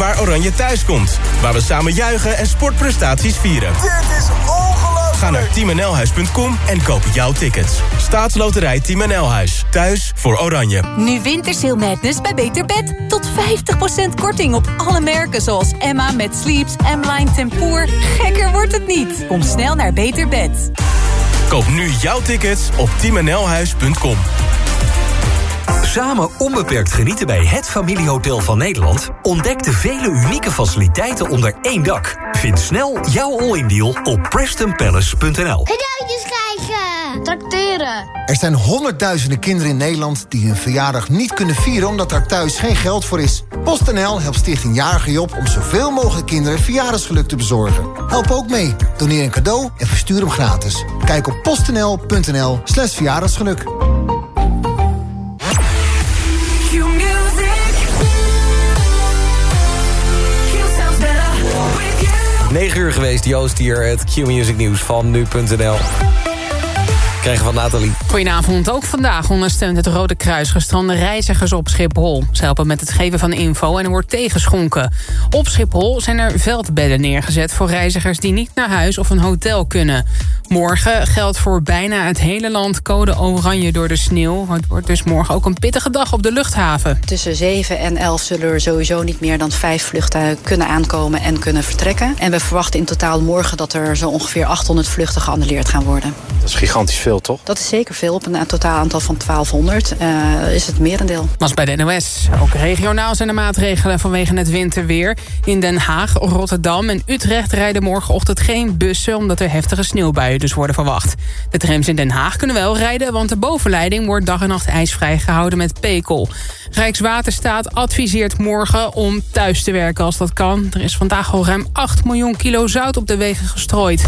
waar Oranje thuis komt. Waar we samen juichen en sportprestaties vieren. Dit is ongelooflijk! Ga naar teamnlhuis.com en koop jouw tickets. Staatsloterij Team Nlhuis. Thuis voor Oranje. Nu Wintersail Madness bij Beter Bed. Tot 50% korting op alle merken zoals Emma met Sleeps, M-Line Tempoor. Gekker wordt het niet. Kom snel naar Beter Bed. Koop nu jouw tickets op teamnlhuis.com. Samen onbeperkt genieten bij het familiehotel van Nederland? Ontdek de vele unieke faciliteiten onder één dak. Vind snel jouw all-in deal op PrestonPalace.nl. Cadeautjes krijgen! Tracteren! Er zijn honderdduizenden kinderen in Nederland die hun verjaardag niet kunnen vieren omdat daar thuis geen geld voor is. PostNL helpt Stichting Jarige Job om zoveel mogelijk kinderen verjaardagsgeluk te bezorgen. Help ook mee. Doneer een cadeau en verstuur hem gratis. Kijk op postnl.nl slash verjaardagsgeluk. 9 uur geweest, Joost hier, het Q-Music nieuws van nu.nl. Krijgen van Nathalie. Goedenavond. Ook vandaag ondersteunt het Rode Kruis gestrande reizigers op Schiphol. Ze helpen met het geven van info en wordt tegenschonken. Op Schiphol zijn er veldbedden neergezet voor reizigers die niet naar huis of een hotel kunnen. Morgen geldt voor bijna het hele land code oranje door de sneeuw. Het wordt dus morgen ook een pittige dag op de luchthaven. Tussen 7 en 11 zullen er sowieso niet meer dan vijf vluchten kunnen aankomen en kunnen vertrekken. En we verwachten in totaal morgen dat er zo ongeveer 800 vluchten geannuleerd gaan worden. Dat is gigantisch veel, toch? Dat is zeker veel. Op een totaal aantal van 1200 uh, is het merendeel. Was bij de NOS. Ook regionaal zijn er maatregelen vanwege het winterweer. In Den Haag, Rotterdam en Utrecht rijden morgenochtend geen bussen... omdat er heftige sneeuwbuien dus worden verwacht. De trams in Den Haag kunnen wel rijden... want de bovenleiding wordt dag en nacht ijsvrij gehouden met pekel. Rijkswaterstaat adviseert morgen om thuis te werken als dat kan. Er is vandaag al ruim 8 miljoen kilo zout op de wegen gestrooid.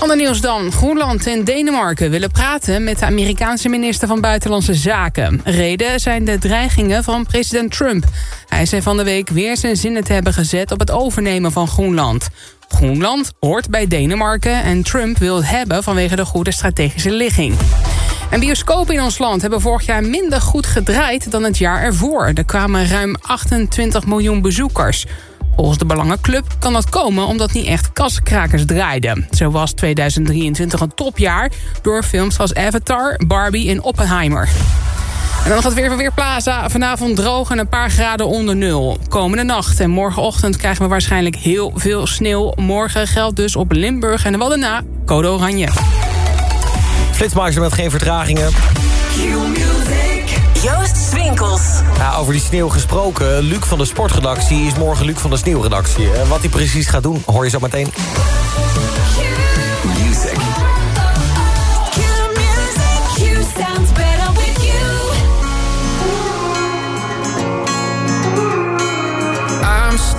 Ander nieuws dan. Groenland en Denemarken willen praten met de Amerikaanse minister van Buitenlandse Zaken. Reden zijn de dreigingen van president Trump. Hij zei van de week weer zijn zinnen te hebben gezet op het overnemen van Groenland. Groenland hoort bij Denemarken en Trump wil het hebben vanwege de goede strategische ligging. En bioscopen in ons land hebben vorig jaar minder goed gedraaid dan het jaar ervoor. Er kwamen ruim 28 miljoen bezoekers. Volgens de Belangenclub kan dat komen omdat niet echt kaskrakers draaiden. Zo was 2023 een topjaar door films als Avatar, Barbie en Oppenheimer. En dan gaat weer van Weerplaza. Vanavond droog en een paar graden onder nul. Komende nacht en morgenochtend krijgen we waarschijnlijk heel veel sneeuw. Morgen geldt dus op Limburg en de Waddenaar code oranje. Flitsmeister met geen vertragingen. Joost Swinkels. Ja, over die sneeuw gesproken. Luc van de Sportredactie is morgen Luc van de Sneeuwredactie. Uh, wat hij precies gaat doen, hoor je zo meteen.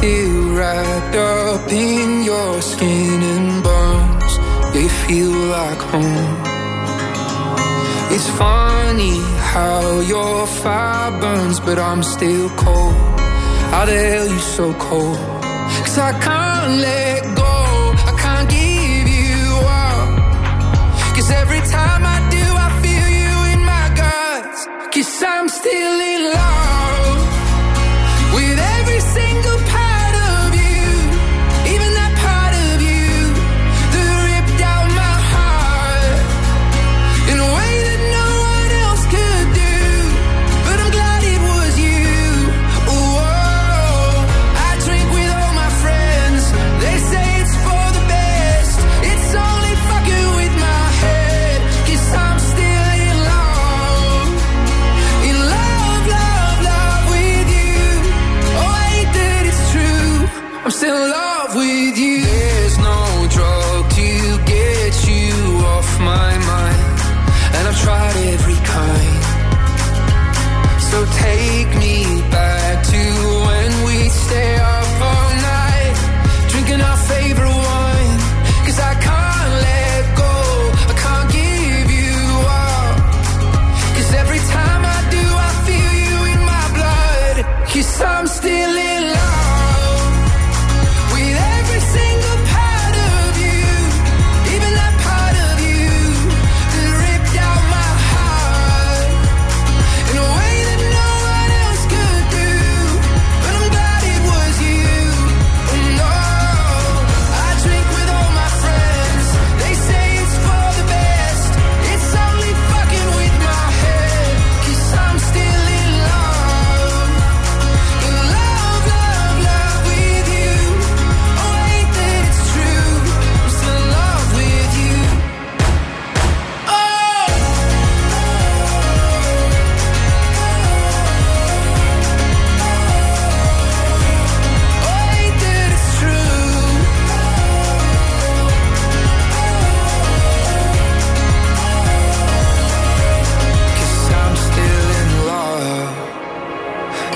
Still wrapped up in your skin and bones. They feel like home. It's funny how your fire burns, but I'm still cold. How the hell you so cold? Cause I can't let go, I can't give you up. Cause every time I do, I feel you in my guts. Cause I'm still in love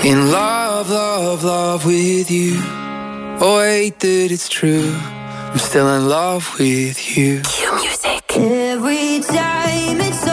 In love, love, love with you. Oh, wait, that it's true. I'm still in love with you. Cue music. Every time it's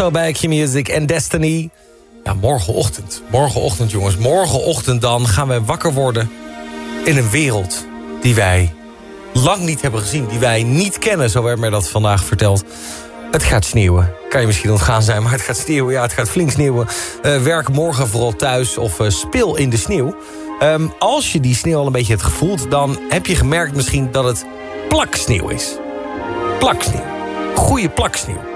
Alesso bij Q Music en Destiny. Morgenochtend. Morgenochtend, jongens. Morgenochtend dan gaan wij wakker worden... in een wereld die wij lang niet hebben gezien. Die wij niet kennen, zo werd mij dat vandaag verteld. Het gaat sneeuwen. Kan je misschien ontgaan zijn, maar het gaat sneeuwen. Ja, het gaat flink sneeuwen. Eh, werk morgen vooral thuis of eh, speel in de sneeuw. Ehm, als je die sneeuw al een beetje hebt gevoeld... dan heb je gemerkt misschien dat het plaksneeuw is. Plaksneeuw. Goeie plaksneeuw.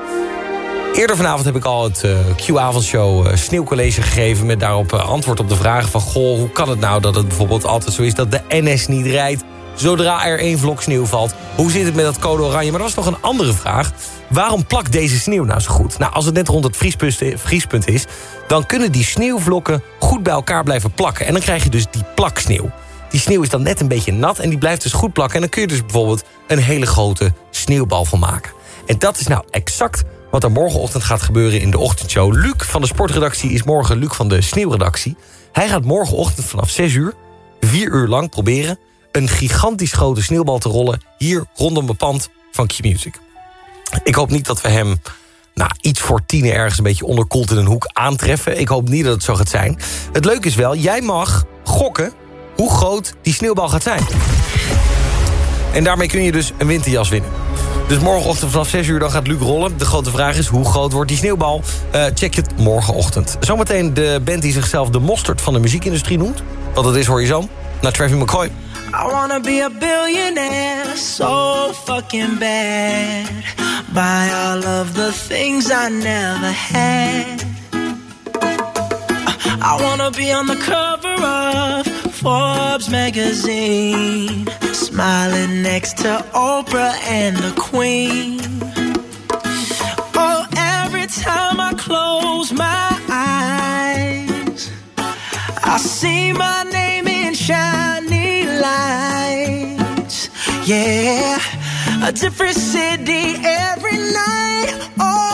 Eerder vanavond heb ik al het eh, Q-avondshow uh, sneeuwcollege gegeven... met daarop uh, antwoord op de vragen van... goh, hoe kan het nou dat het bijvoorbeeld altijd zo is... dat de NS niet rijdt zodra er één vlok sneeuw valt? Hoe zit het met dat code oranje? Maar dat was nog een andere vraag. Waarom plakt deze sneeuw nou zo goed? Nou, als het net rond het vriespunt, vriespunt is... dan kunnen die sneeuwvlokken goed bij elkaar blijven plakken. En dan krijg je dus die plaksneeuw. Die sneeuw is dan net een beetje nat en die blijft dus goed plakken. En dan kun je dus bijvoorbeeld een hele grote sneeuwbal van maken. En dat is nou exact wat er morgenochtend gaat gebeuren in de ochtendshow. Luc van de sportredactie is morgen Luc van de sneeuwredactie. Hij gaat morgenochtend vanaf 6 uur, 4 uur lang proberen... een gigantisch grote sneeuwbal te rollen... hier rondom het pand van Q-Music. Ik hoop niet dat we hem nou, iets voor tien ergens een beetje onderkoeld in een hoek aantreffen. Ik hoop niet dat het zo gaat zijn. Het leuke is wel, jij mag gokken hoe groot die sneeuwbal gaat zijn. En daarmee kun je dus een winterjas winnen. Dus morgenochtend vanaf 6 uur dan gaat Luc rollen. De grote vraag is, hoe groot wordt die sneeuwbal? Uh, check het morgenochtend. Zometeen de band die zichzelf de mosterd van de muziekindustrie noemt. Wat dat is hoor je zo. Naar Travis McCoy. I wanna be a billionaire, so fucking bad. Buy all of the things I never had. I wanna be on the cover of Forbes magazine, smiling next to Oprah and the Queen. Oh, every time I close my eyes, I see my name in shiny lights. Yeah, a different city every night. Oh,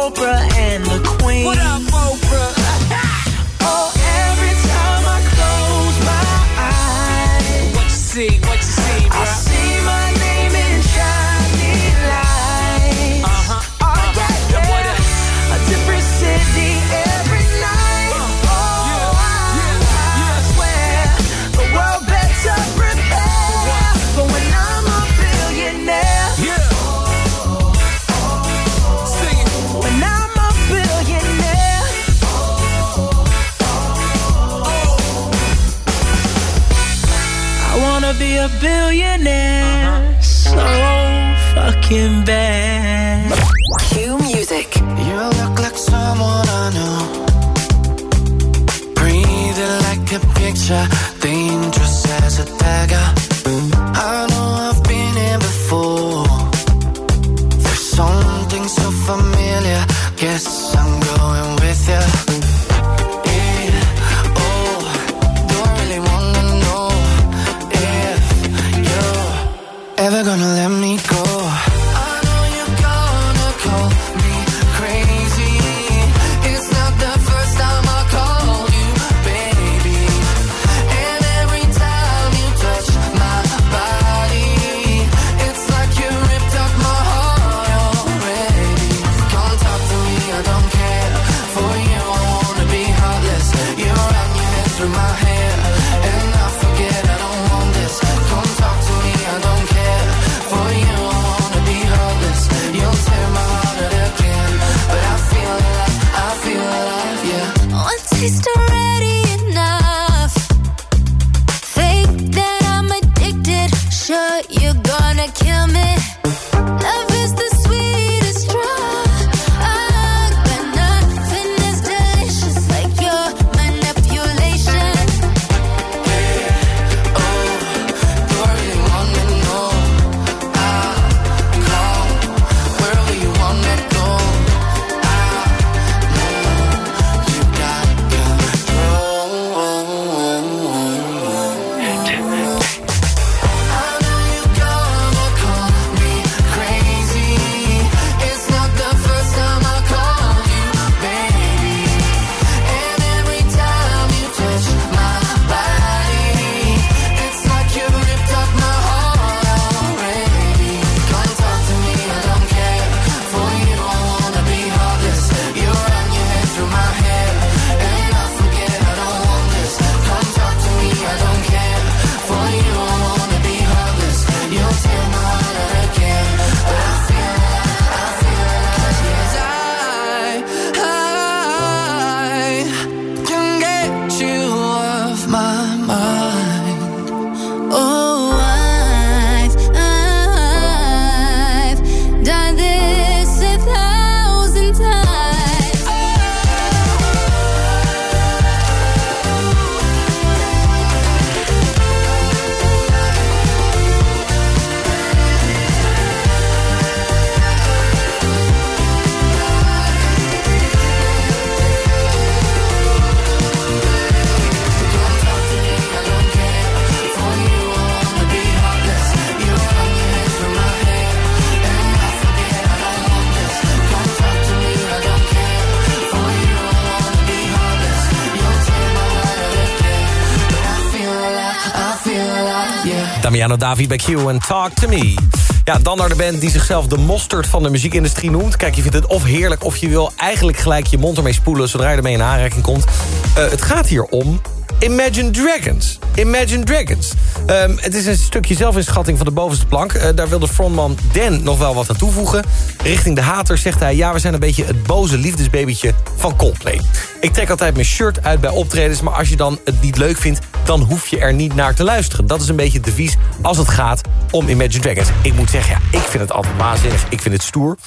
what you see, bro? I see my a billionaire so fucking bad. Cue music. You look like someone I know. Breathing like a picture, dangerous as a dagger. Damiano David bij Q en Talk to Me. Ja, dan naar de band die zichzelf de mosterd van de muziekindustrie noemt. Kijk, je vindt het of heerlijk of je wil eigenlijk gelijk je mond ermee spoelen... zodra je ermee in aanraking komt. Eh, het gaat hier om Imagine Dragons. Imagine Dragons. Ehm, het is een stukje zelfinschatting van de bovenste plank. Eh, daar wil de frontman Dan nog wel wat aan toevoegen. Richting de haters zegt hij... ja, we zijn een beetje het boze liefdesbabytje van Coldplay. Ik trek altijd mijn shirt uit bij optredens... maar als je dan het niet leuk vindt... dan hoef je er niet naar te luisteren. Dat is een beetje het devies als het gaat om Imagine Dragons. Ik moet zeggen, ja, ik vind het altijd waanzinnig. Ik vind het stoer.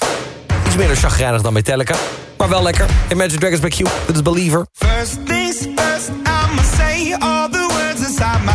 Iets minder chagrijnig dan Metallica. Maar wel lekker. Imagine Dragons bij Q. Dit is Believer. First things first, I'ma say all the words inside my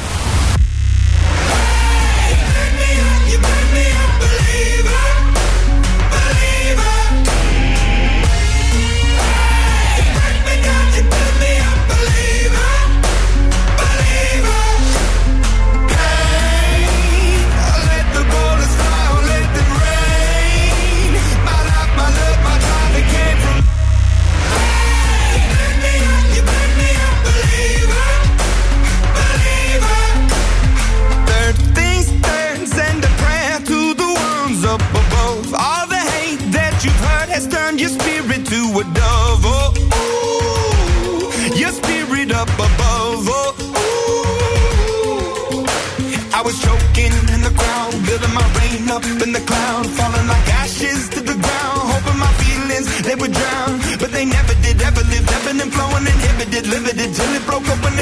The cloud, falling like ashes to the ground. Hoping my feelings they would drown, but they never did. Ever lived, ebbing and flowing, inhibited, limited till it broke up when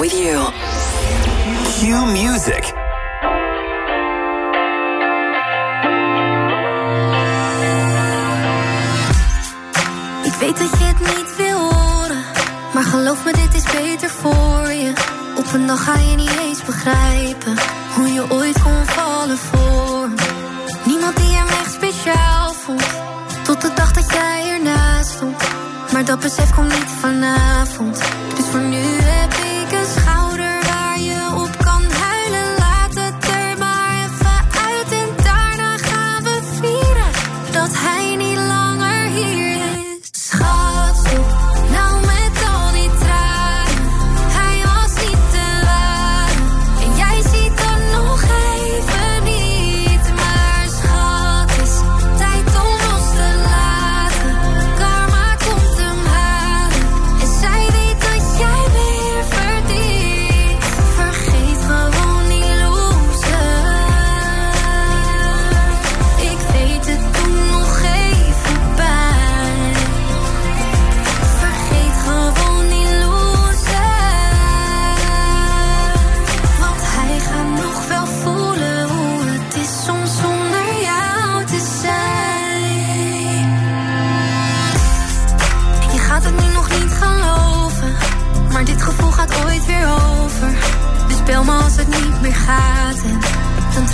with you. Q Music. Ik weet dat je het niet wil horen, maar geloof me, dit is beter voor je. Op een dag ga je niet eens begrijpen hoe je ooit kon vallen voor. Niemand die hem echt speciaal vond, tot de dag dat jij ernaast stond. Maar dat besef komt niet vanavond,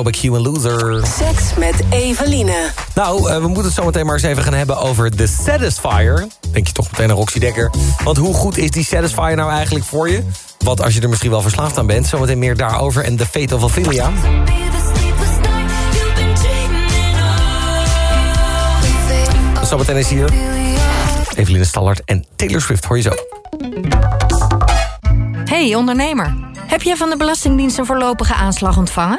Robek, Human Loser. Seks met Eveline. Nou, eh, we moeten het zo meteen maar eens even gaan hebben over de Satisfier. Denk je toch meteen aan Roxy Dekker. Want hoe goed is die Satisfier nou eigenlijk voor je? Want als je er misschien wel verslaafd aan bent... zometeen meer daarover en The Fate of Ophelia. Zometeen is hier Eveline Stallard en Taylor Swift. Hoor je zo. Hey ondernemer, heb jij van de Belastingdienst een voorlopige aanslag ontvangen?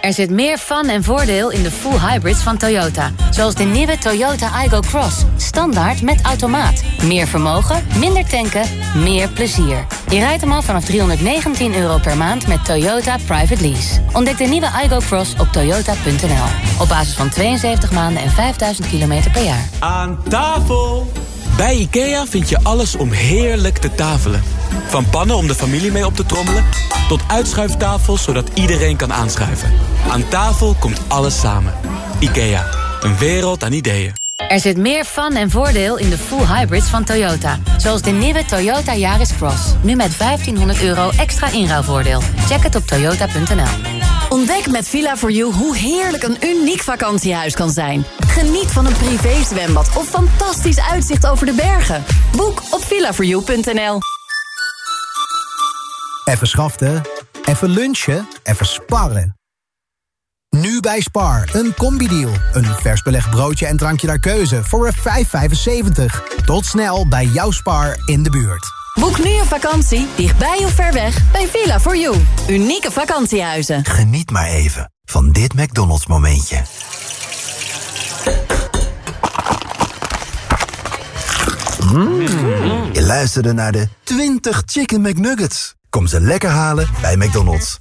Er zit meer fun en voordeel in de full hybrids van Toyota. Zoals de nieuwe Toyota Igo Cross. Standaard met automaat. Meer vermogen, minder tanken, meer plezier. Je rijdt hem al vanaf 319 euro per maand met Toyota Private Lease. Ontdek de nieuwe Igo Cross op toyota.nl. Op basis van 72 maanden en 5000 kilometer per jaar. Aan tafel! Bij IKEA vind je alles om heerlijk te tafelen. Van pannen om de familie mee op te trommelen... tot uitschuiftafels zodat iedereen kan aanschuiven. Aan tafel komt alles samen. IKEA, een wereld aan ideeën. Er zit meer fun en voordeel in de full hybrids van Toyota. Zoals de nieuwe Toyota Yaris Cross. Nu met 1500 euro extra inruilvoordeel. Check het op toyota.nl. Ontdek met Villa4You hoe heerlijk een uniek vakantiehuis kan zijn. Geniet van een privézwembad of fantastisch uitzicht over de bergen. Boek op villa4you.nl. Even schaften, even lunchen, even sparren. Nu bij Spar, een combi-deal. Een vers belegd broodje en drankje naar keuze voor een 5,75. Tot snel bij jouw Spar in de buurt. Boek nu een vakantie, dichtbij of ver weg, bij Villa4You. Unieke vakantiehuizen. Geniet maar even van dit McDonald's momentje. Mm. Je luisterde naar de 20 Chicken McNuggets. Kom ze lekker halen bij McDonald's.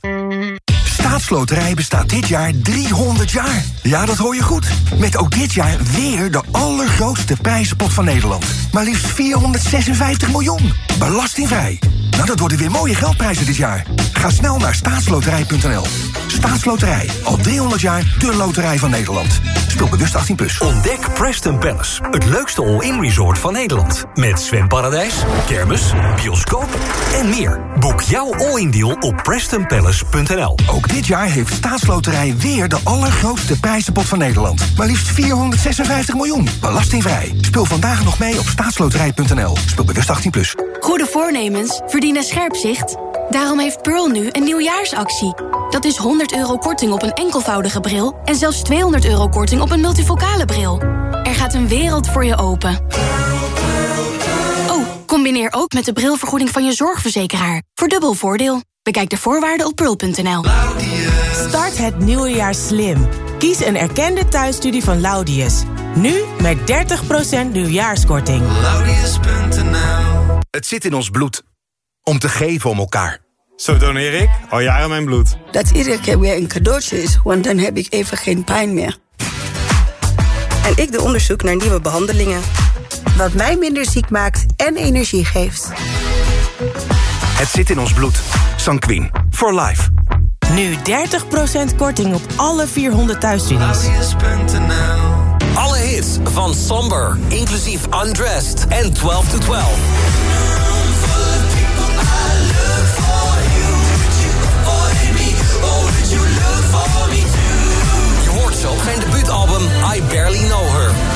Staatsloterij bestaat dit jaar 300 jaar. Ja, dat hoor je goed. Met ook dit jaar weer de allergrootste prijzenpot van Nederland. Maar liefst 456 miljoen. Belastingvrij. Nou, dat worden weer mooie geldprijzen dit jaar. Ga snel naar staatsloterij.nl. Staatsloterij. Al 300 jaar de loterij van Nederland. Speel bewust 18+. Plus. Ontdek Preston Palace, het leukste all-in resort van Nederland. Met zwemparadijs, kermis, bioscoop en meer. Boek jouw all-in deal op prestonpalace.nl. Ook dit jaar heeft Staatsloterij weer de allergrootste prijzenpot van Nederland. Maar liefst 456 miljoen. Belastingvrij. Speel vandaag nog mee op staatsloterij.nl. Speel bewust 18+. Plus. Goede voornemens verdienen scherp zicht. Daarom heeft Pearl nu een nieuwjaarsactie. Dat is 100 euro korting op een enkelvoudige bril... en zelfs 200 euro korting op een multifocale bril. Er gaat een wereld voor je open. Oh, combineer ook met de brilvergoeding van je zorgverzekeraar. Voor dubbel voordeel. Bekijk de voorwaarden op pearl.nl. Start het nieuwe jaar slim. Kies een erkende thuisstudie van Laudius. Nu met 30% nieuwjaarskorting. Het zit in ons bloed. Om te geven om elkaar. Zo doneer ik al jaren mijn bloed. Dat iedere keer weer een cadeautje is, want dan heb ik even geen pijn meer. En ik doe onderzoek naar nieuwe behandelingen. Wat mij minder ziek maakt en energie geeft. Het zit in ons bloed. Sanquin. For life. Nu 30% korting op alle 400 thuisstudies. Alle hits van Somber, inclusief Undressed en 12 to 12. Je hoort zo op zijn debuutalbum I Barely Know Her.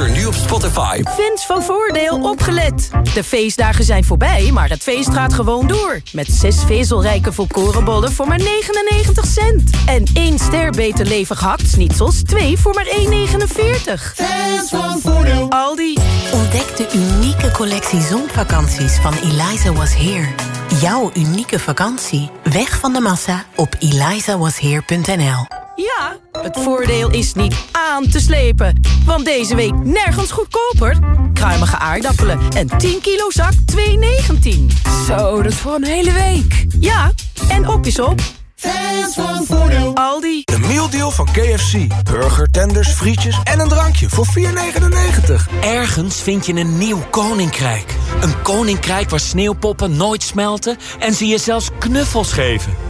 Luister nu op Spotify. Fans van Voordeel opgelet. De feestdagen zijn voorbij, maar het feest gaat gewoon door. Met zes vezelrijke volkorenbollen voor maar 99 cent. En één ster beter levig hakt-snitsels, twee voor maar 1,49. Fans van Voordeel. Aldi. Ontdek de unieke collectie zonvakanties van Eliza Was Here. Jouw unieke vakantie. Weg van de massa op elizawasheer.nl Ja, het voordeel is niet aan te slepen. Want deze week nergens goedkoper. Kruimige aardappelen en 10 kilo zak 2,19. Zo, dat is voor een hele week. Ja, en op is op. Fans van Voordeel. Aldi. De mealdeal van KFC. Burger, tenders, frietjes en een drankje voor 4,99. Ergens vind je een nieuw koninkrijk. Een koninkrijk waar sneeuwpoppen nooit smelten en ze je zelfs knuffels geven.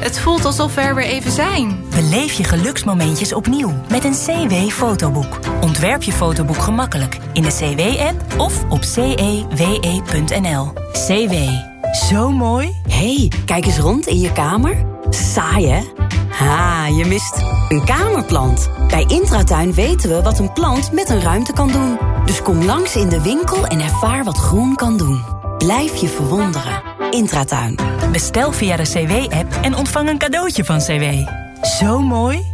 Het voelt alsof we er weer even zijn. Beleef je geluksmomentjes opnieuw met een CW-fotoboek. Ontwerp je fotoboek gemakkelijk in de CW-app of op cewe.nl. CW. Zo mooi. hey, kijk eens rond in je kamer. Saai, hè? Ha, je mist een kamerplant. Bij Intratuin weten we wat een plant met een ruimte kan doen. Dus kom langs in de winkel en ervaar wat groen kan doen. Blijf je verwonderen. Intratuin. Bestel via de CW-app en ontvang een cadeautje van CW. Zo mooi.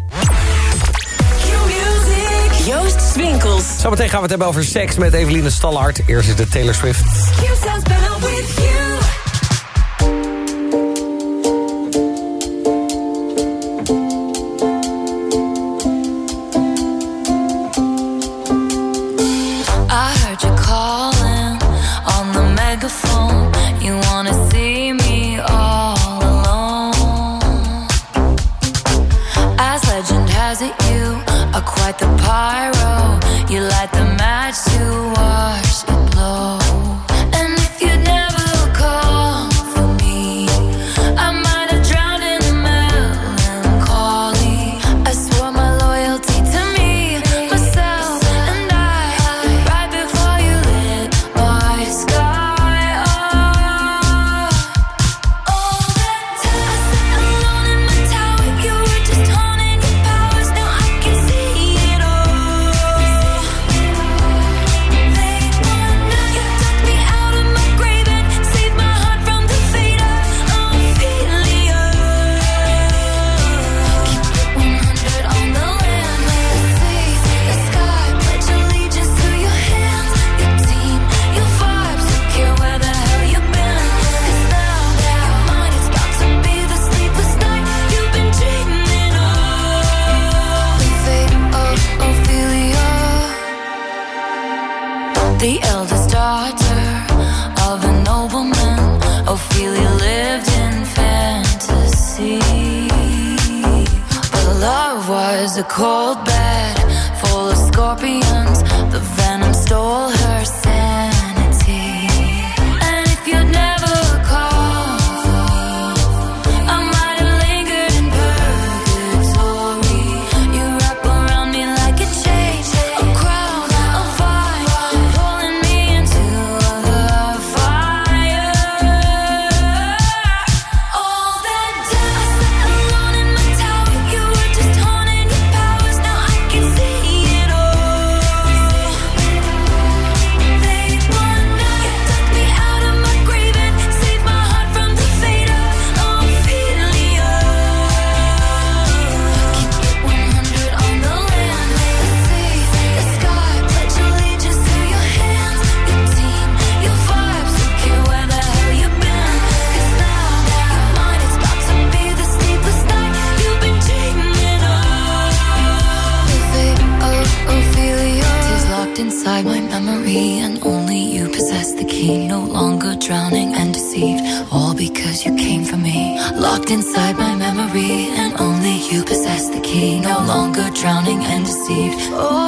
Joost Swinkels. Zometeen gaan we het hebben over seks met Eveline Stallard. Eerst is de Taylor Swift. As legend has it, you are quite the pyro. You light the match to watch it blow. Deceived, all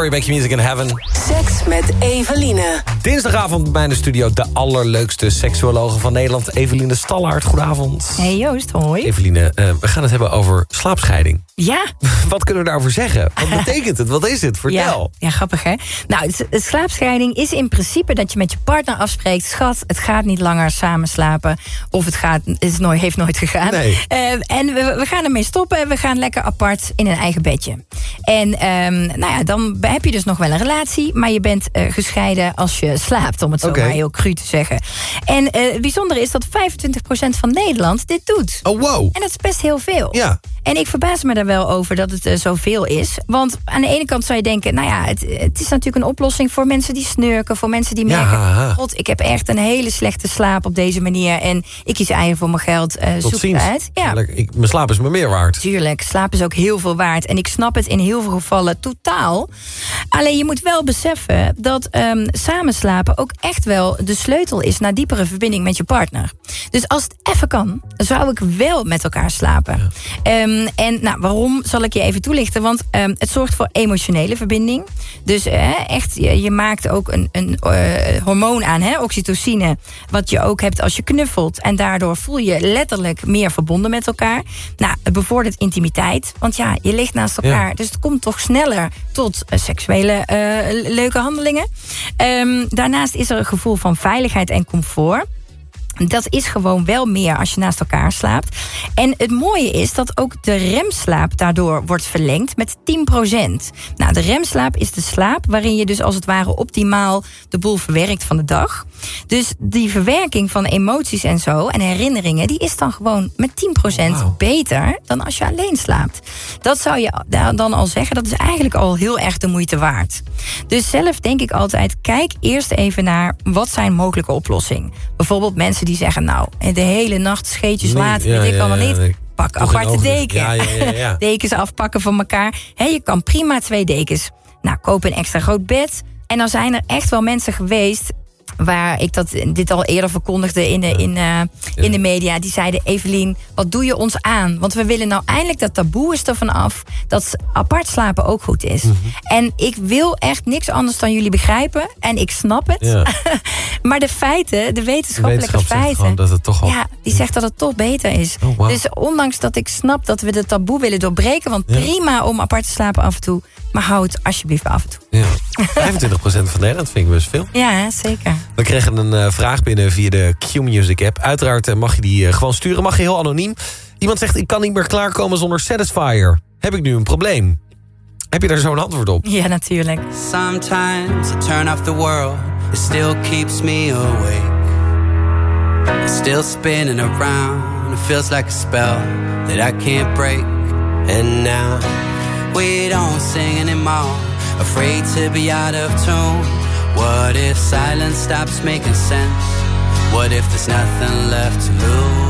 Corey, Your Music in Heaven. Seks met Eveline. Dinsdagavond bij de studio de allerleukste seksuologe van Nederland. Eveline Stallaert, goedenavond. Hey Joost, hoi. Eveline, eh, we gaan het hebben over slaapscheiding. Ja. Wat kunnen we daarover zeggen? Wat betekent het? Wat is het? Vertel. Ja, ja grappig hè? Nou, slaapscheiding is in principe dat je met je partner afspreekt... schat, het gaat niet langer samen slapen. Of het gaat, is nooit, heeft nooit gegaan. Nee. Eh, en we, we gaan ermee stoppen. We gaan lekker apart in een eigen bedje. En ehm, nou ja, dan heb je dus nog wel een relatie... maar je bent eh, gescheiden als je slaapt, om het zo maar heel cru te zeggen. En eh, het bijzondere is dat 25% van Nederland dit doet. Oh, wow. En dat is best heel veel. Ja. En ik verbaas me daar wel over dat het eh, zoveel is. Want aan de ene kant zou je denken... nou ja, het, het is natuurlijk een oplossing voor mensen die snurken... voor mensen die Ja. merken... god, ik heb echt een hele slechte slaap op deze manier... en ik kies eigen voor mijn geld, Tot zoek ziens. uit. Ja, ik, mijn slaap is me meer waard. Tuurlijk, slaap is ook heel veel waard. En ik snap het in heel veel gevallen totaal. Alleen je moet wel beseffen dat ehm, samenslapen ook echt wel de sleutel is naar diepere verbinding met je partner. Dus als het even kan, zou ik wel met elkaar slapen. Ehm, en nou, waarom zal ik je even toelichten? Want ehm, het zorgt voor emotionele verbinding. Dus eh, echt, je, je maakt ook een, een eh, hormoon aan, hè, oxytocine. Wat je ook hebt als je knuffelt. En daardoor voel je letterlijk meer verbonden met elkaar. Nou, het bevordert intimiteit. Want ja, je ligt naast elkaar. Ja. Dus het komt toch sneller tot eh, seksuele eh, leuke handelingen. Ehm, daarnaast is er een gevoel van veiligheid en comfort. Dat is gewoon wel meer als je naast elkaar slaapt. En het mooie is dat ook de remslaap daardoor wordt verlengd met 10%. Nou, de remslaap is de slaap waarin je dus als het ware optimaal de boel verwerkt van de dag. Dus die verwerking van emoties en zo en herinneringen, die is dan gewoon met 10% beter dan als je alleen slaapt. Dat zou je da- dan al zeggen, dat is eigenlijk al heel erg de moeite waard. Dus zelf denk ik altijd, kijk eerst even naar wat zijn mogelijke oplossingen. Bijvoorbeeld mensen die zeggen, nou, de hele nacht scheetjes Nee, laten, ja, weet ik allemaal ja, niet. Pak aparte deken. Dekens afpakken van elkaar. Hé, je kan prima twee dekens. Nou, koop een extra groot bed. En dan zijn er echt wel mensen geweest waar ik dat, dit al eerder verkondigde in de, in, eh, in de media. Die zeiden, Evelien, wat doe je ons aan? Want we willen nou eindelijk dat taboe is ervan af... dat apart slapen ook goed is. Mhm. En ik wil echt niks anders dan jullie begrijpen. En ik snap het. Ja. maar de feiten, de wetenschappelijke wetenschap feiten... dat het toch al- Ja, die zegt dat het toch beter is. Oh. Dus ondanks dat ik snap dat we de taboe willen doorbreken... want Ja. prima om apart te slapen af en toe... maar hou het alsjeblieft af en toe. Ja. 25% van Nederland vind ik best veel. Ja, zeker. We kregen een eh, vraag binnen via de Q-Music app. Uiteraard eh, mag je die eh, gewoon sturen, mag je heel anoniem. Iemand zegt, ik kan niet meer klaarkomen zonder Satisfier. Heb ik nu een probleem? Heb je daar zo'n antwoord op? Ja, natuurlijk. Sometimes I turn off the world, it still keeps me awake. It's still spinning around, it feels like a spell that I can't break. And now we don't sing anymore, afraid to be out of tune. What if silence stops making sense? What if there's nothing left to lose?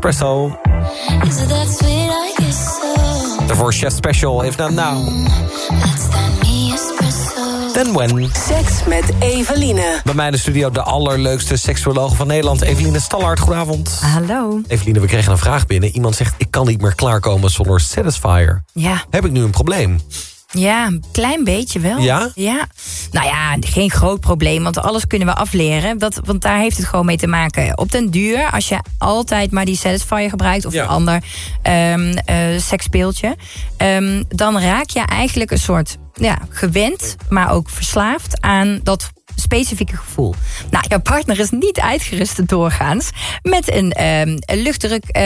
Espresso. Is it that sweet? I guess so. Daarvoor Chef Special, If Not Now. Me espresso. Then when. Seks met Eveline. Bij mij in de studio de allerleukste seksuologe van Nederland, Eveline Stallard. Goedenavond. Hallo. Eveline, we kregen een vraag binnen. Iemand zegt, ik kan niet meer klaarkomen zonder Satisfier. Ja. Heb ik nu een probleem? Ja, een klein beetje wel. Ja? Ja. Nou ja, geen groot probleem, want alles kunnen we afleren. Dat, want daar heeft het gewoon mee te maken. Op den duur, als je altijd maar die Satisfier gebruikt... of Ja. een ander eh, seksspeeltje... ehm, dan raak je eigenlijk een soort ja, gewend, maar ook verslaafd aan dat specifieke gevoel. Nou, jouw partner is niet uitgerust doorgaans met een ehm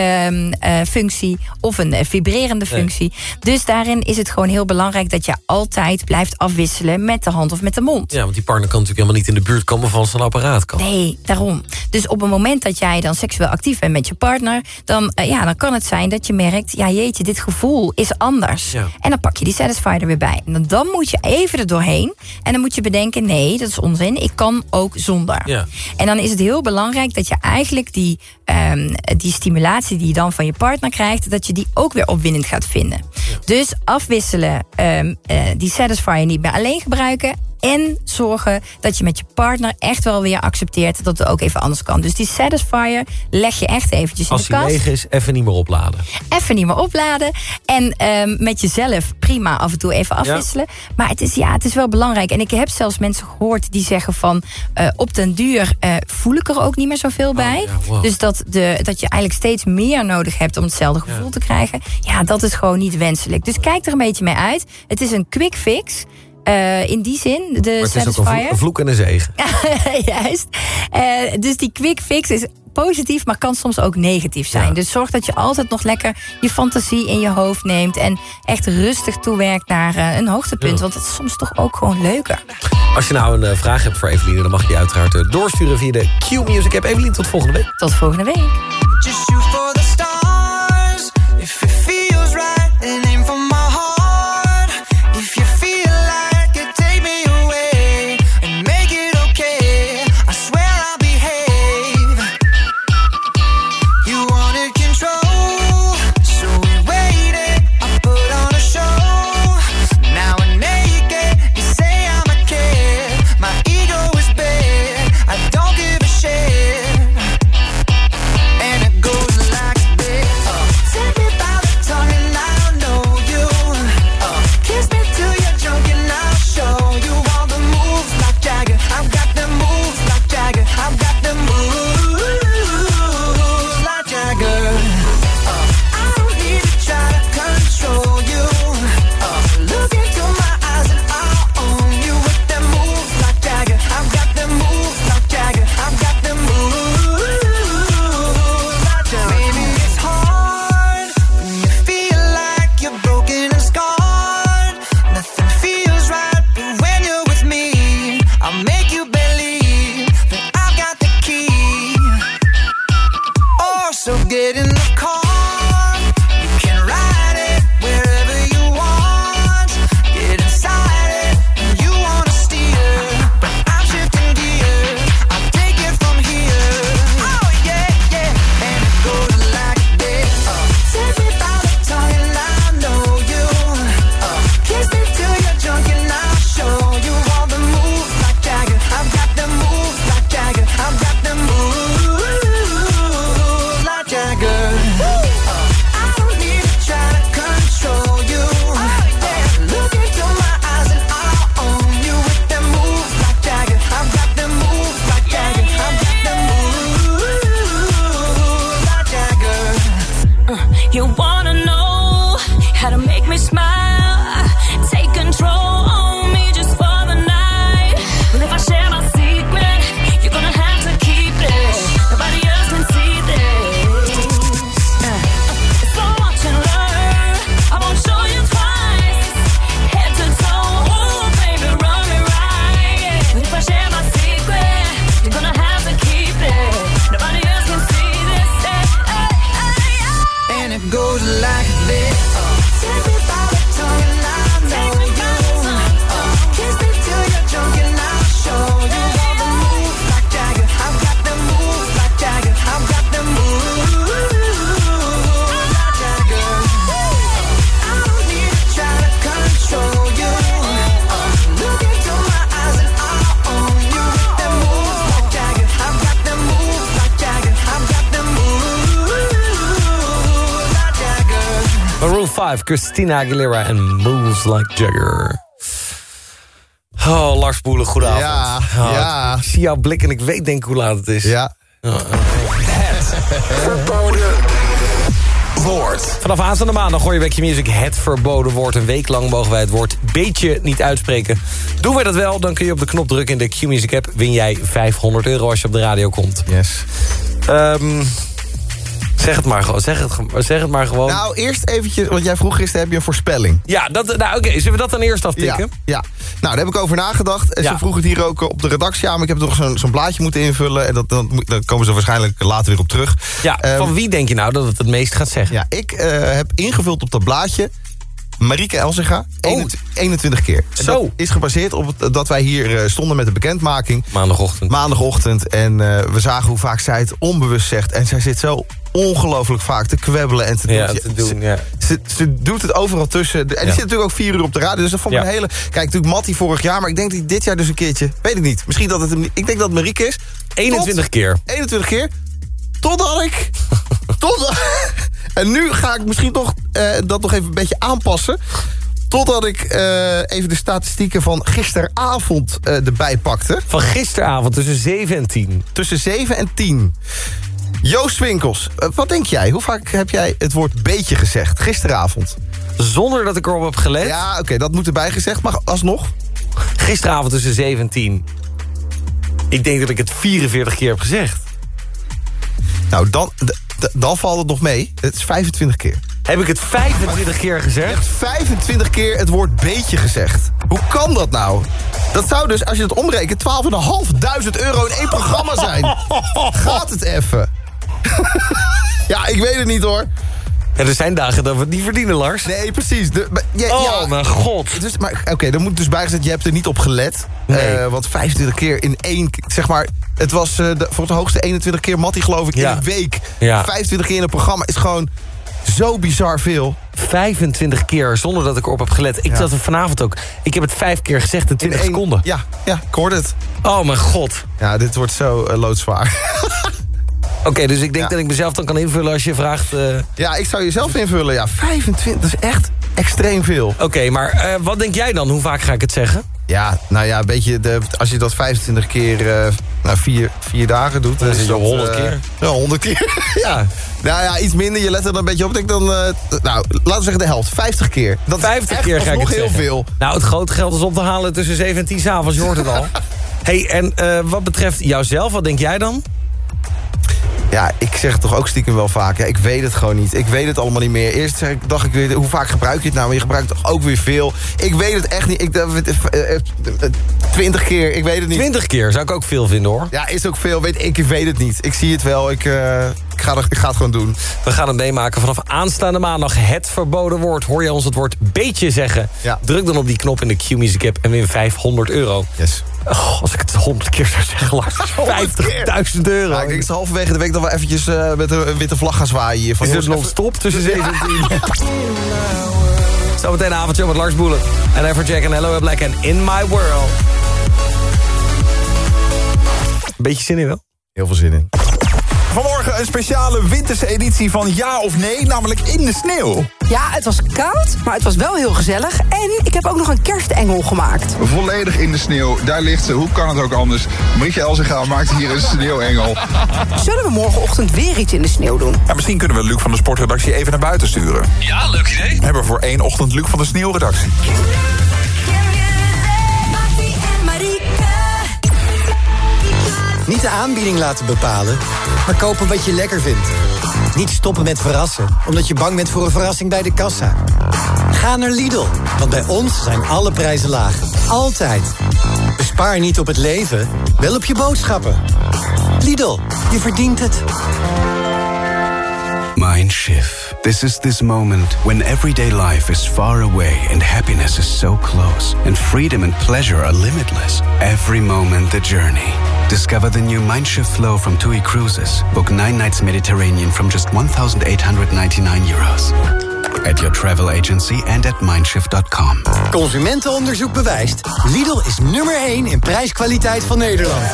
luchtdrukfunctie of een eh, vibrerende Nee. functie. Dus daarin is het gewoon heel belangrijk dat je altijd blijft afwisselen met de hand of met de mond. Ja, want die partner kan natuurlijk helemaal niet in de buurt komen van zijn apparaat. Kan. Nee, daarom. Dus op het moment dat jij dan seksueel actief bent met je partner, dan, eh, ja, dan kan het zijn dat je merkt, ja jeetje, dit gevoel is anders. Ja. En dan pak je die satisfier er weer bij. En dan- dan moet je even er doorheen. En dan moet je bedenken, nee, dat is onzin. Ik kan ook zonder. Ja. En dan is het heel belangrijk dat je eigenlijk die, ehm, die stimulatie die je dan van je partner krijgt, dat je die ook weer opwindend gaat vinden. Dus afwisselen, ehm, eh, die satisfier niet meer alleen gebruiken. En zorgen dat je met je partner echt wel weer accepteert dat het ook even anders kan. Dus die satisfier leg je echt eventjes Als in de kast. leeg is, even niet meer opladen. Even niet meer opladen. En ehm, met jezelf prima af en toe even afwisselen. Maar het is, ja, het is wel belangrijk. En ik heb zelfs mensen gehoord die zeggen van... eh, op den duur eh, voel ik er ook niet meer zoveel bij. wow. Dus dat, de, dat je eigenlijk steeds meer nodig hebt om hetzelfde gevoel te krijgen. Ja, dat is gewoon niet wenselijk. Dus kijk er een beetje mee uit. Het is een quick fix. Eh, in die zin, de Maar het is ook een, vloek en een zegen. Juist. Eh, dus die quick fix is positief, maar kan soms ook negatief zijn. Dus zorg dat je altijd nog lekker je fantasie in je hoofd neemt... en echt rustig toewerkt naar eh, een hoogtepunt. Ja. Want het is soms toch ook gewoon leuker. Als je nou een vraag hebt voor Eveline... dan mag je die uiteraard doorsturen via de Q-Music app. Eveline, tot volgende week. Tot volgende week. Christina Aguilera en Moves Like Jagger. Oh, Lars Boelen, goedenavond. Ja, Oh, ja. Ik zie jouw blik en ik weet denk ik hoe laat het is. Ja. Verboden woord. Vanaf aanstaande maandag hoor je bij Q-Music het verboden woord. Een week lang mogen wij het woord beetje niet uitspreken. Doen wij dat wel, dan kun je op de knop drukken in de Q-Music app. Win jij 500 euro als je op de radio komt. Yes. Ehm, zeg het maar gewoon. Zeg het, zeg het maar gewoon. Nou, eerst eventjes, want jij vroeg gisteren, heb je een voorspelling? Ja, dat, nou, oké, zullen we dat dan eerst aftikken? Ja, ja. nou daar heb ik over nagedacht. En Ja. Ze vroegen het hier ook op de redactie aan, maar ik heb toch zo'n zo'n blaadje moeten invullen. En dat, dan, dan komen ze waarschijnlijk later weer op terug. Ja, Ehm, van wie denk je nou dat het het meest gaat zeggen? Ja, ik eh, heb ingevuld op dat blaadje Marieke Elsinga, 21, 21 keer. En Zo. Dat is gebaseerd op het, dat wij hier eh, stonden met de bekendmaking. Maandagochtend. Maandagochtend. En eh, we zagen hoe vaak zij het onbewust zegt. En zij zit zo ongelooflijk vaak te kwebbelen en te doen. Ja, te doen, ze, ja. ze, ze doet het overal tussen. En die zit natuurlijk ook vier uur op de radio. Dus dat vond ik een hele... Kijk, natuurlijk Mattie vorig jaar. Maar ik denk dat hij dit jaar dus een keertje... Weet ik niet. Misschien dat het hem... Ik denk dat het Marieke is. 21 keer. 21 keer. Totdat ik... Totdat... En nu ga ik misschien toch eh, dat nog even een beetje aanpassen. Totdat ik eh, even de statistieken van gisteravond eh, erbij pakte. Van gisteravond tussen 7 en 10. Tussen 7 en 10. Joost Winkels, eh, wat denk jij? Hoe vaak heb jij het woord beetje gezegd gisteravond? Zonder dat ik erop heb gelet? Ja, oké, dat moet erbij gezegd. Maar alsnog? Gisteravond tussen 7 en 10. Ik denk dat ik het 44 keer heb gezegd. Nou, dan, dan valt het nog mee. Het is 25 keer. Heb ik het 25 keer gezegd? Je hebt 25 keer het woord beetje gezegd. Hoe kan dat nou? Dat zou dus, als je het omrekent, 12.500 euro in één programma zijn. Gaat het even? ja, ik weet het niet hoor. Ja, er zijn dagen dat we het niet verdienen, Lars. Nee, precies. De, maar- ja, Oh, ja, mijn god. Dus, maar Oké, dan moet dus bijgezet, je hebt er niet op gelet. Nee. Eh, want 25 keer in één, zeg maar... Het was eh, de, voor het hoogste 21 keer Mattie, geloof ik, Ja. in een week. Ja. 25 keer in een programma is gewoon zo bizar veel. 25 keer zonder dat ik erop heb gelet. Ik zat er vanavond ook. Ik heb het vijf keer gezegd in 20 één- seconden. Ja, ja, ik hoorde het. Oh mijn god. Ja, dit wordt zo eh, loodzwaar. Oké, dus ik denk dat ik mezelf dan kan invullen als je vraagt... eh, Ja, ik zou jezelf invullen. Ja, 25, dat is echt extreem veel. Oké, maar eh, wat denk jij dan? Hoe vaak ga ik het zeggen? Ja, nou ja, een beetje de, als je dat 25 keer eh nou, vier, vier dagen doet... Dan is het dat, 100 eh, keer. Ja, 100 keer. Ja. Nou ja, iets minder. Je let er dan een beetje op. Ik denk dan, nou, laten we zeggen de helft. 50 keer. Dat 50 is echt keer ga ik nog het heel zeggen. veel. Nou, het grote geld is op te halen tussen 7 en 10 s'avonds. Je hoort het al. hey, en wat betreft jouzelf, wat denk jij dan? Ja, ik zeg het toch ook stiekem wel vaak. Ja, ik weet het gewoon niet. Ik weet het allemaal niet meer. Eerst zeg ik, dacht ik weer, hoe vaak gebruik je het nou? Maar je gebruikt het toch ook weer veel. Ik weet het echt niet. Ik, eh, eh, 20 keer, ik weet het niet. 20 keer zou ik ook veel vinden, hoor. Ja, is ook veel. Weet, ik, ik weet het niet. Ik zie het wel. Ik, eh, ik, ga, er, ik ga het gewoon doen. We gaan het meemaken vanaf aanstaande maandag. Het verboden woord. Hoor je ons het woord beetje zeggen? Ja. Druk dan op die knop in de Q-Music app en win 500 euro. Yes. Oh, als ik het 100 keer zou zeggen, Lars. 50.000 euro. Ja, ik denk dat halverwege de week dat we eventjes eh, met een witte vlag gaan zwaaien hier. Van, Is het non-stop tussen 7 en 10? Zometeen een avondje met Lars Boelen. En Everjack en Hello Black en In My World. Beetje zin in wel? Heel veel zin in. Vanmorgen een speciale winterse editie van Ja of Nee, namelijk In de Sneeuw. Ja, het was koud, maar het was wel heel gezellig. En ik heb ook nog een kerstengel gemaakt. Volledig in de sneeuw, daar ligt ze. Hoe kan het ook anders? Marietje Elzinga maakt hier een sneeuwengel. Zullen we morgenochtend weer iets in de sneeuw doen? Ja, misschien kunnen we Luc van de sportredactie even naar buiten sturen. Ja, leuk idee. We hebben voor één ochtend Luc van de sneeuwredactie. Niet de aanbieding laten bepalen, maar kopen wat je lekker vindt. Niet stoppen met verrassen, omdat je bang bent voor een verrassing bij de kassa. Ga naar Lidl, want bij ons zijn alle prijzen laag. Altijd. Bespaar niet op het leven, wel op je boodschappen. Lidl, je verdient het. Mindshift. This is this moment when everyday life is far away and happiness is so close, and freedom and pleasure are limitless. Every moment the journey. Discover the new Mindshift flow from TUI Cruises. Book nine nights Mediterranean from just 1,899 euros. At your travel agency and at mindshift.com. Consumentenonderzoek bewijst. Lidl is nummer 1 in prijskwaliteit van Nederland.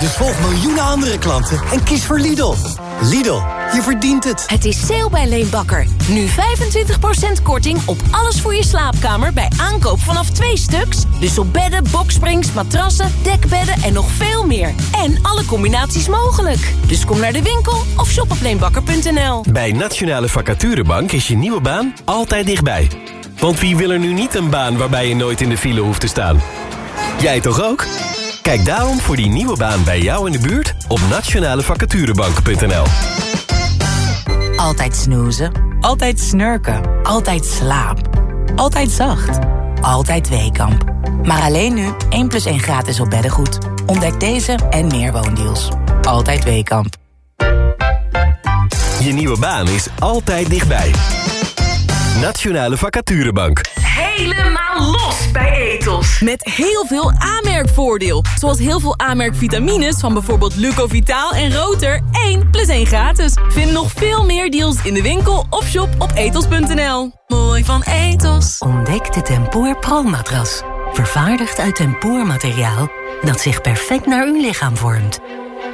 Dus volg miljoenen andere klanten en kies voor Lidl. Lidl, je verdient het. Het is sale bij Leenbakker. Nu 25% korting op alles voor je slaapkamer bij aankoop vanaf twee stuks. Dus op bedden, boksprings, matrassen, dekbedden en nog veel meer. En alle combinaties mogelijk. Dus kom naar de winkel of shop op leenbakker.nl. Bij Nationale Vacaturebank is je nieuwe baan altijd dichtbij. Want wie wil er nu niet een baan waarbij je nooit in de file hoeft te staan? Jij toch ook? Kijk daarom voor die nieuwe baan bij jou in de buurt op nationalevacaturebank.nl. Altijd snoezen, altijd snurken, altijd slaap, altijd zacht, altijd Weekamp. Maar alleen nu 1 plus 1 gratis op beddengoed. Ontdek deze en meer woondeals. Altijd Weekamp. Je nieuwe baan is altijd dichtbij. Nationale Vacaturebank. Helemaal los bij Ethos. Met heel veel aanmerkvoordeel. Zoals heel veel aanmerkvitamines van bijvoorbeeld Lucovitaal en Roter. 1 plus 1 gratis. Vind nog veel meer deals in de winkel of shop op ethos.nl. Mooi van Ethos. Ontdek de Tempoor Pro-matras. Vervaardigd uit tempoormateriaal dat zich perfect naar uw lichaam vormt.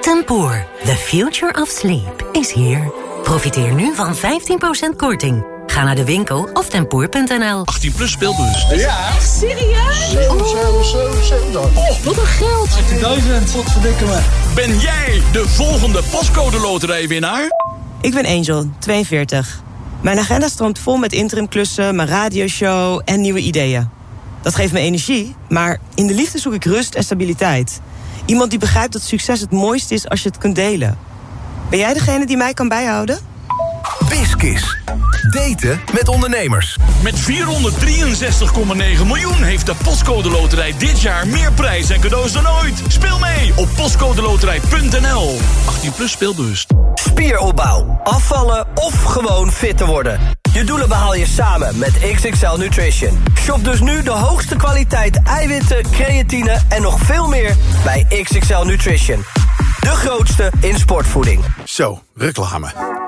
Tempoor, the future of sleep, is here. Profiteer nu van 15% korting. Ga naar de winkel of tempoor.nl. 18 plus speelbus. Ja. Echt serieus? Oh, wat een geld. 18.000. Wat verdikken me. Ben jij de volgende pascode loterijwinnaar? Ik ben Angel, 42. Mijn agenda stroomt vol met interimklussen, mijn radioshow en nieuwe ideeën. Dat geeft me energie, maar in de liefde zoek ik rust en stabiliteit. Iemand die begrijpt dat succes het mooiste is als je het kunt delen. Ben jij degene die mij kan bijhouden? Biskis. Daten met ondernemers. Met 463,9 miljoen heeft de Postcode Loterij dit jaar meer prijs en cadeaus dan ooit. Speel mee op postcodeloterij.nl. 18 plus speelbewust. Spieropbouw, afvallen of gewoon fit te worden. Je doelen behaal je samen met XXL Nutrition. Shop dus nu de hoogste kwaliteit eiwitten, creatine en nog veel meer bij XXL Nutrition. De grootste in sportvoeding. Zo, reclame.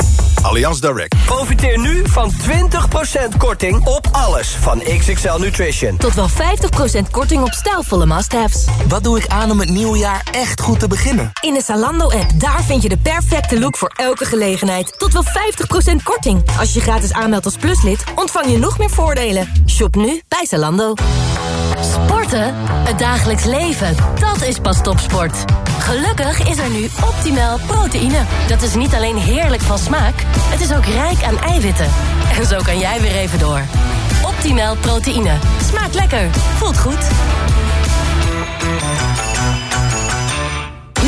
Allianz Direct. Profiteer nu van 20% korting op alles van XXL Nutrition. Tot wel 50% korting op stijlvolle must-haves. Wat doe ik aan om het nieuwe jaar echt goed te beginnen? In de Zalando-app, daar vind je de perfecte look voor elke gelegenheid. Tot wel 50% korting. Als je gratis aanmeldt als pluslid, ontvang je nog meer voordelen. Shop nu bij Zalando. Sporten? Het dagelijks leven. Dat is pas topsport. Gelukkig is er nu optimaal proteïne. Dat is niet alleen heerlijk van smaak, het is ook rijk aan eiwitten. En zo kan jij weer even door. Optimaal proteïne. Smaakt lekker. Voelt goed.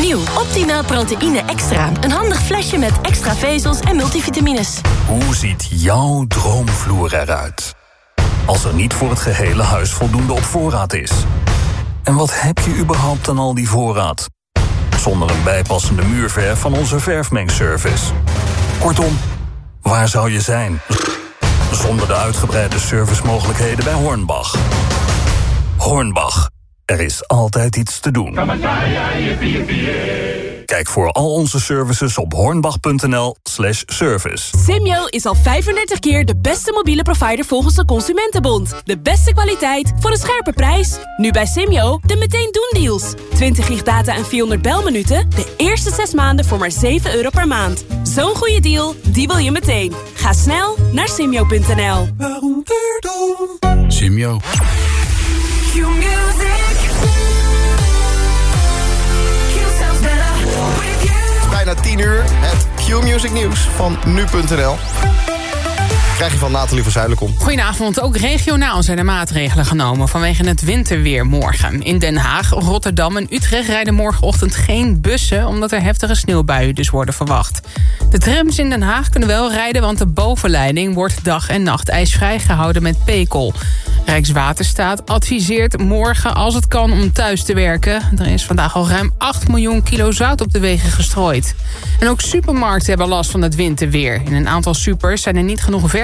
Nieuw Optimaal Proteïne Extra. Een handig flesje met extra vezels en multivitamines. Hoe ziet jouw droomvloer eruit? Als er niet voor het gehele huis voldoende op voorraad is. En wat heb je überhaupt aan al die voorraad? Zonder een bijpassende muurverf van onze verfmengservice. Kortom, waar zou je zijn? Zonder de uitgebreide servicemogelijkheden bij Hornbach. Hornbach, er is altijd iets te doen. Kijk voor al onze services op hornbach.nl slash service. Simyo is al 35 keer de beste mobiele provider volgens de Consumentenbond. De beste kwaliteit voor een scherpe prijs. Nu bij Simyo de meteen doen deals. 20 gig data en 400 belminuten. De eerste 6 maanden voor maar 7 euro per maand. Zo'n goede deal, die wil je meteen. Ga snel naar simyo.nl. Simio. Bijna 10 uur, het Q-Music nieuws van nu.nl. Krijg je van Nathalie van Zuilenkom. Goedenavond. Ook regionaal zijn er maatregelen genomen vanwege het winterweer morgen. In Den Haag, Rotterdam en Utrecht rijden morgenochtend geen bussen... omdat er heftige sneeuwbuien dus worden verwacht. De trams in Den Haag kunnen wel rijden... want de bovenleiding wordt dag en nacht ijsvrij gehouden met pekel. Rijkswaterstaat adviseert morgen als het kan om thuis te werken. Er is vandaag al ruim 8 miljoen kilo zout op de wegen gestrooid. En ook supermarkten hebben last van het winterweer. In een aantal supers zijn er niet genoeg vers